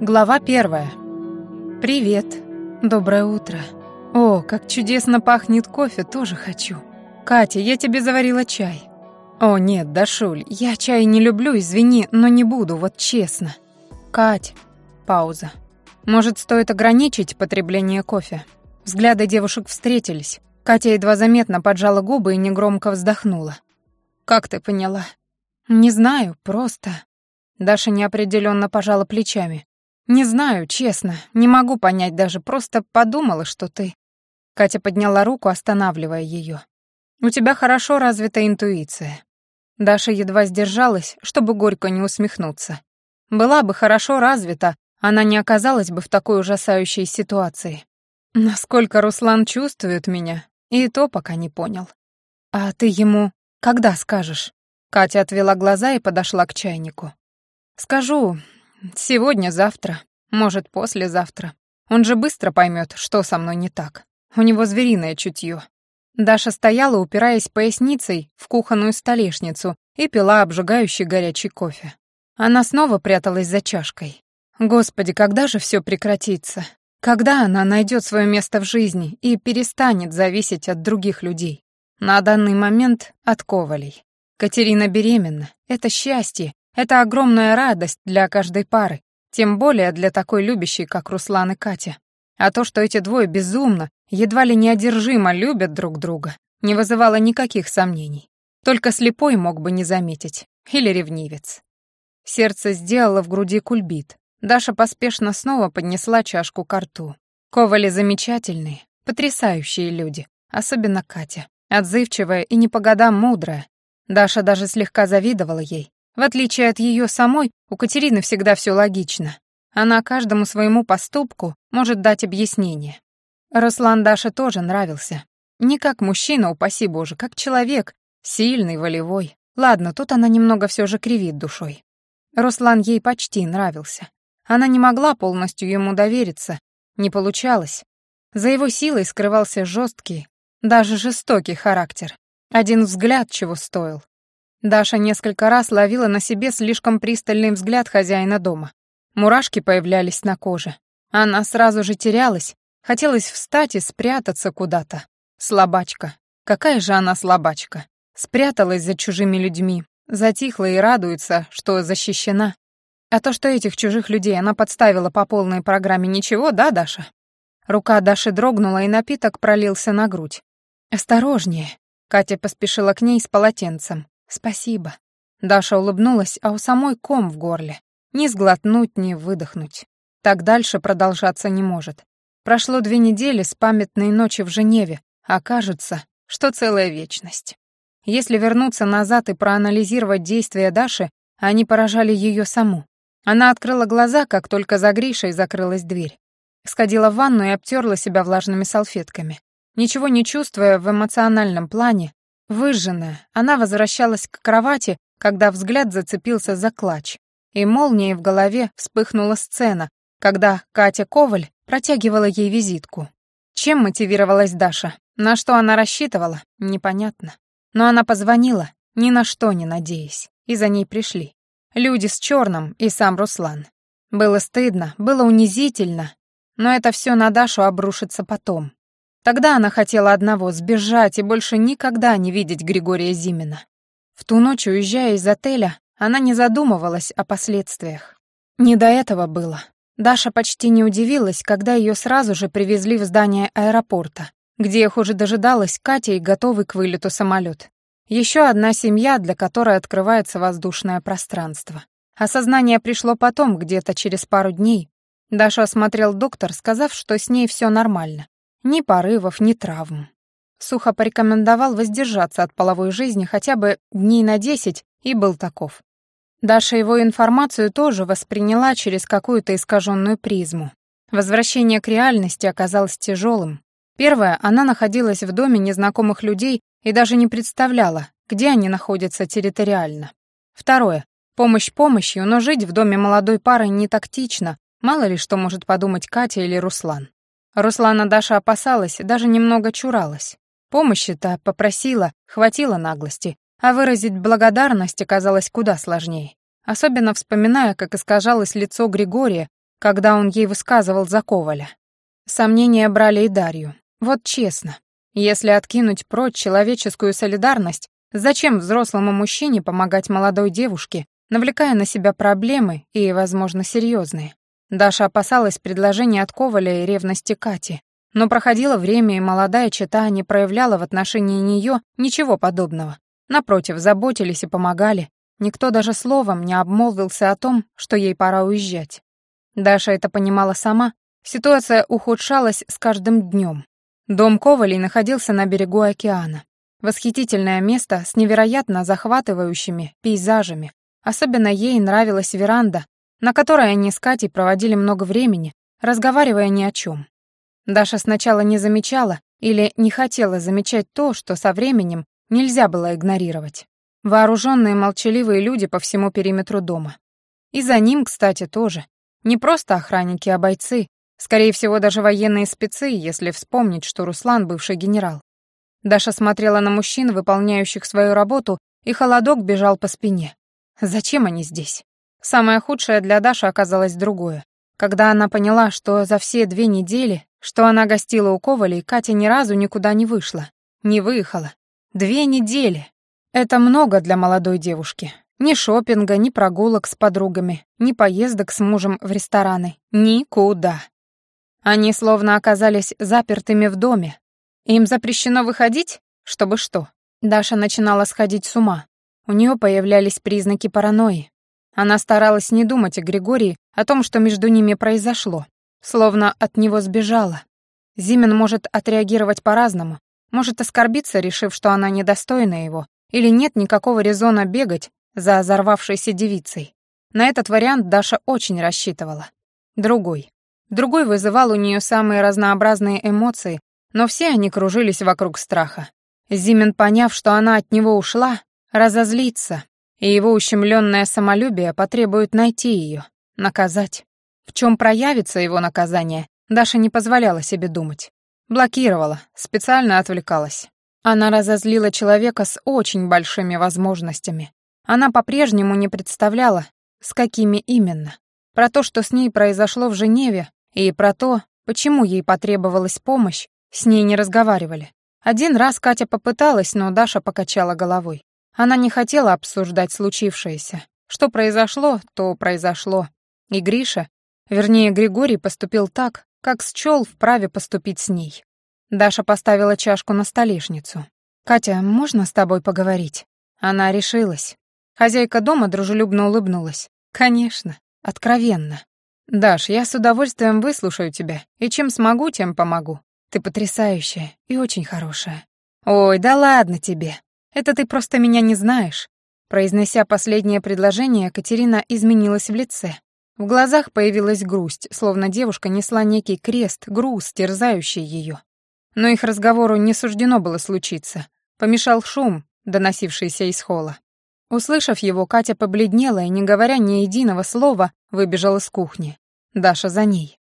Глава первая. Привет. Доброе утро. О, как чудесно пахнет кофе, тоже хочу. Катя, я тебе заварила чай. О, нет, Дашуль, я чай не люблю, извини, но не буду, вот честно. Кать. Пауза. Может, стоит ограничить потребление кофе? Взгляды девушек встретились. Катя едва заметно поджала губы и негромко вздохнула. «Как ты поняла?» «Не знаю, просто...» Даша неопределенно пожала плечами. «Не знаю, честно, не могу понять даже, просто подумала, что ты...» Катя подняла руку, останавливая ее. «У тебя хорошо развита интуиция». Даша едва сдержалась, чтобы горько не усмехнуться. Была бы хорошо развита, она не оказалась бы в такой ужасающей ситуации. Насколько Руслан чувствует меня, и то пока не понял. «А ты ему когда скажешь?» Катя отвела глаза и подошла к чайнику. «Скажу, Сегодня-завтра, может, послезавтра. Он же быстро поймет, что со мной не так. У него звериное чутье. Даша стояла, упираясь поясницей в кухонную столешницу и пила обжигающий горячий кофе. Она снова пряталась за чашкой. Господи, когда же все прекратится? Когда она найдет свое место в жизни и перестанет зависеть от других людей? На данный момент от Ковалей. Катерина беременна. Это счастье, это огромная радость для каждой пары, тем более для такой любящей, как Руслан и Катя. А то, что эти двое безумно, едва ли неодержимо любят друг друга, не вызывало никаких сомнений. Только слепой мог бы не заметить. Или ревнивец. Сердце сделало в груди кульбит. Даша поспешно снова поднесла чашку к рту. Ковали замечательные, потрясающие люди, особенно Катя. Отзывчивая и не по годам мудрая. Даша даже слегка завидовала ей, в отличие от ее самой, у Катерины всегда все логично. Она каждому своему поступку может дать объяснение. Руслан Даше тоже нравился. Не как мужчина, упаси боже, как человек, сильный, волевой. Ладно, тут она немного все же кривит душой. Руслан ей почти нравился. Она не могла полностью ему довериться, не получалось. За его силой скрывался жесткий, даже жестокий характер. Один взгляд чего стоил. Даша несколько раз ловила на себе слишком пристальный взгляд хозяина дома. Мурашки появлялись на коже. Она сразу же терялась, хотелось встать и спрятаться куда-то. Слабачка. Какая же она слабачка. Спряталась за чужими людьми, затихла и радуется, что защищена. А то, что этих чужих людей она подставила по полной программе, ничего, да, Даша? Рука Даши дрогнула, и напиток пролился на грудь. «Осторожнее!» Катя поспешила к ней с полотенцем. «Спасибо». Даша улыбнулась, а у самой ком в горле. Ни сглотнуть, ни выдохнуть. Так дальше продолжаться не может. Прошло две недели с памятной ночи в Женеве, а кажется, что целая вечность. Если вернуться назад и проанализировать действия Даши, они поражали ее саму. Она открыла глаза, как только за Гришей закрылась дверь. Сходила в ванну и обтерла себя влажными салфетками. Ничего не чувствуя в эмоциональном плане, Выжженная, она возвращалась к кровати, когда взгляд зацепился за клатч, и молнией в голове вспыхнула сцена, когда Катя Коваль протягивала ей визитку. Чем мотивировалась Даша? На что она рассчитывала? Непонятно. Но она позвонила, ни на что не надеясь, и за ней пришли. Люди с черным и сам Руслан. Было стыдно, было унизительно, но это все на Дашу обрушится потом. Тогда она хотела одного — сбежать и больше никогда не видеть Григория Зимина. В ту ночь, уезжая из отеля, она не задумывалась о последствиях. Не до этого было. Даша почти не удивилась, когда ее сразу же привезли в здание аэропорта, где их уже дожидалась Катя и готовый к вылету самолет. Еще одна семья, для которой открывается воздушное пространство. Осознание пришло потом, где-то через пару дней. Даша осмотрел доктор, сказав, что с ней все нормально. Ни порывов, ни травм. Сухо порекомендовал воздержаться от половой жизни хотя бы дней на десять и был таков. Даша его информацию тоже восприняла через какую-то искаженную призму. Возвращение к реальности оказалось тяжелым. Первое, она находилась в доме незнакомых людей и даже не представляла, где они находятся территориально. Второе, помощь помощью, но жить в доме молодой пары не тактично, мало ли что может подумать Катя или Руслан. Руслана Даша опасалась, даже немного чуралась. Помощи-то попросила, хватило наглости, а выразить благодарность оказалось куда сложнее. Особенно вспоминая, как искажалось лицо Григория, когда он ей высказывал за Коваля. Сомнения брали и Дарью. Вот честно, если откинуть прочь человеческую солидарность, зачем взрослому мужчине помогать молодой девушке, навлекая на себя проблемы и, возможно, серьезные? Даша опасалась предложения от Коваля и ревности Кати, но проходило время, и молодая чета не проявляла в отношении нее ничего подобного. Напротив, заботились и помогали. Никто даже словом не обмолвился о том, что ей пора уезжать. Даша это понимала сама. Ситуация ухудшалась с каждым днем. Дом Ковалей находился на берегу океана. Восхитительное место с невероятно захватывающими пейзажами. Особенно ей нравилась веранда, на которой они с Катей проводили много времени, разговаривая ни о чем. Даша сначала не замечала или не хотела замечать то, что со временем нельзя было игнорировать. Вооруженные молчаливые люди по всему периметру дома. И за ним, кстати, тоже. Не просто охранники, а бойцы. Скорее всего, даже военные спецы, если вспомнить, что Руслан — бывший генерал. Даша смотрела на мужчин, выполняющих свою работу, и холодок бежал по спине. Зачем они здесь? Самое худшее для Даши оказалось другое. Когда она поняла, что за все две недели, что она гостила у Ковалей, Катя ни разу никуда не вышла, не выехала. Две недели. Это много для молодой девушки. Ни шопинга, ни прогулок с подругами, ни поездок с мужем в рестораны. Никуда. Они словно оказались запертыми в доме. Им запрещено выходить? Чтобы что? Даша начинала сходить с ума. У нее появлялись признаки паранойи. Она старалась не думать о Григории, о том, что между ними произошло. Словно от него сбежала. Зимин может отреагировать по-разному, может оскорбиться, решив, что она недостойна его, или нет никакого резона бегать за взорвавшейся девицей. На этот вариант Даша очень рассчитывала. Другой. Другой вызывал у нее самые разнообразные эмоции, но все они кружились вокруг страха. Зимин, поняв, что она от него ушла, разозлится, и его ущемленное самолюбие потребует найти ее, наказать. В чем проявится его наказание, Даша не позволяла себе думать. Блокировала, специально отвлекалась. Она разозлила человека с очень большими возможностями. Она по-прежнему не представляла, с какими именно. Про то, что с ней произошло в Женеве, и про то, почему ей потребовалась помощь, с ней не разговаривали. Один раз Катя попыталась, но Даша покачала головой. Она не хотела обсуждать случившееся. Что произошло, то произошло. И Гриша, вернее, Григорий поступил так, как счел вправе поступить с ней. Даша поставила чашку на столешницу. «Катя, можно с тобой поговорить?» Она решилась. Хозяйка дома дружелюбно улыбнулась. «Конечно, откровенно. Даш, я с удовольствием выслушаю тебя, и чем смогу, тем помогу. Ты потрясающая и очень хорошая. Ой, да ладно тебе. Это ты просто меня не знаешь». Произнося последнее предложение, Катерина изменилась в лице. В глазах появилась грусть, словно девушка несла некий крест, груз, терзающий ее. Но их разговору не суждено было случиться. Помешал шум, доносившийся из холла. Услышав его, Катя побледнела и, не говоря ни единого слова, выбежала из кухни. Даша за ней.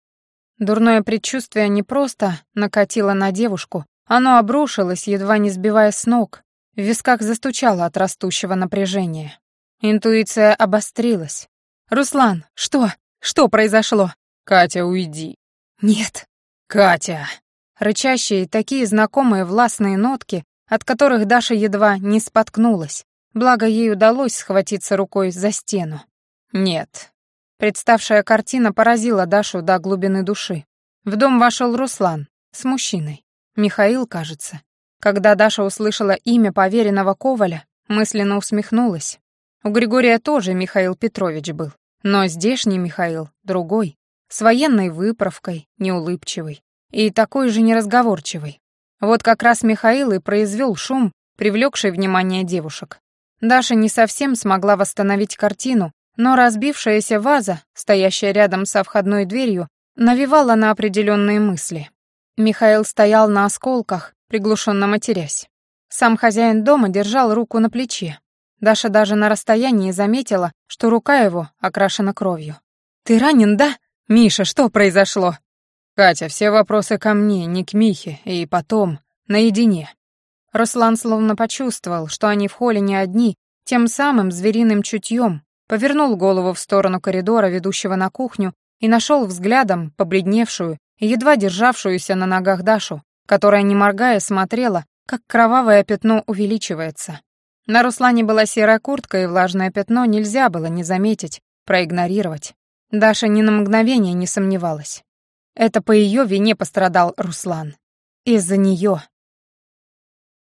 Дурное предчувствие не просто накатило на девушку, оно обрушилось, едва не сбивая с ног, в висках застучало от растущего напряжения. Интуиция обострилась. «Руслан, что? Что произошло?» «Катя, уйди». «Нет». «Катя». Рычащие, такие знакомые властные нотки, от которых Даша едва не споткнулась. Благо ей удалось схватиться рукой за стену. «Нет». Представшая картина поразила Дашу до глубины души. В дом вошел Руслан с мужчиной. Михаил, кажется. Когда Даша услышала имя поверенного Коваля, мысленно усмехнулась. У Григория тоже Михаил Петрович был, но здешний Михаил другой, с военной выправкой, неулыбчивый и такой же неразговорчивый. Вот как раз Михаил и произвел шум, привлекший внимание девушек. Даша не совсем смогла восстановить картину, но разбившаяся ваза, стоящая рядом со входной дверью, навевала на определенные мысли. Михаил стоял на осколках, приглушенно матерясь. Сам хозяин дома держал руку на плече. Даша даже на расстоянии заметила, что рука его окрашена кровью. «Ты ранен, да? Миша, что произошло?» «Катя, все вопросы ко мне, не к Михе, и потом, наедине». Руслан словно почувствовал, что они в холле не одни, тем самым звериным чутьем, повернул голову в сторону коридора, ведущего на кухню, и нашел взглядом побледневшую едва державшуюся на ногах Дашу, которая, не моргая, смотрела, как кровавое пятно увеличивается. На Руслане была серая куртка, и влажное пятно нельзя было не заметить, проигнорировать. Даша ни на мгновение не сомневалась. Это по ее вине пострадал Руслан. Из-за нее,